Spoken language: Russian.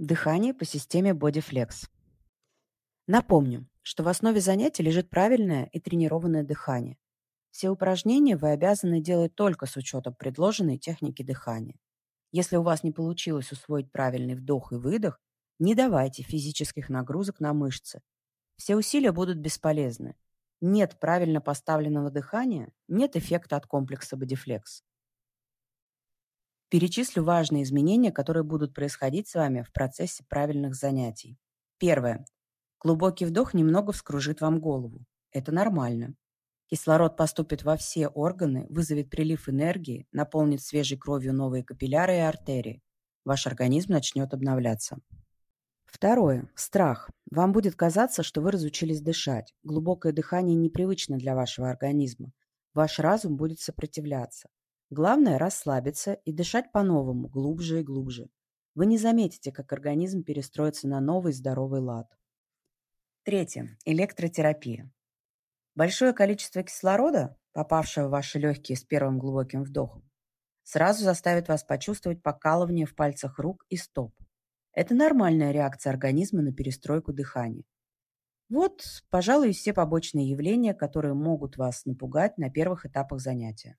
Дыхание по системе BodyFlex. Напомню, что в основе занятия лежит правильное и тренированное дыхание. Все упражнения вы обязаны делать только с учетом предложенной техники дыхания. Если у вас не получилось усвоить правильный вдох и выдох, не давайте физических нагрузок на мышцы. Все усилия будут бесполезны. Нет правильно поставленного дыхания, нет эффекта от комплекса Bodyflex. Перечислю важные изменения, которые будут происходить с вами в процессе правильных занятий. Первое. Глубокий вдох немного вскружит вам голову. Это нормально. Кислород поступит во все органы, вызовет прилив энергии, наполнит свежей кровью новые капилляры и артерии. Ваш организм начнет обновляться. Второе. Страх. Вам будет казаться, что вы разучились дышать. Глубокое дыхание непривычно для вашего организма. Ваш разум будет сопротивляться. Главное – расслабиться и дышать по-новому, глубже и глубже. Вы не заметите, как организм перестроится на новый здоровый лад. Третье. Электротерапия. Большое количество кислорода, попавшего в ваши легкие с первым глубоким вдохом, сразу заставит вас почувствовать покалывание в пальцах рук и стоп. Это нормальная реакция организма на перестройку дыхания. Вот, пожалуй, все побочные явления, которые могут вас напугать на первых этапах занятия.